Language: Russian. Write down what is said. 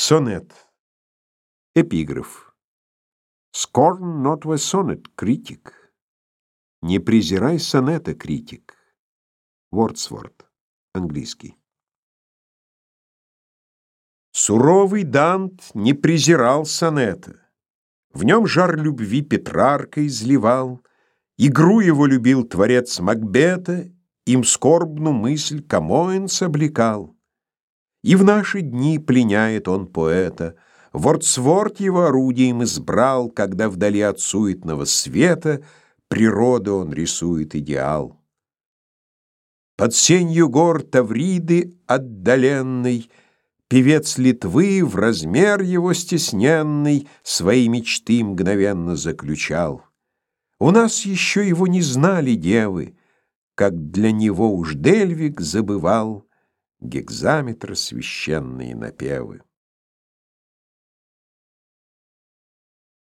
Сонет. Эпиграф. Scorn not the sonnet, критик. Не презирай сонета, критик. Вордсворт. Английский. Суровый Дант не презирал сонета. В нем жар любви Петрарка изливал, Игру его любил творец Макбета, Им скорбну мысль Камоэн облекал. И в наши дни пленяет он поэта. Вордсворт его орудием избрал, Когда вдали от суетного света Природы он рисует идеал. Под сенью гор Тавриды отдаленной Певец Литвы в размер его стесненный Свои мечты мгновенно заключал. У нас еще его не знали девы, Как для него уж Дельвик забывал гекзаметра священные напевы.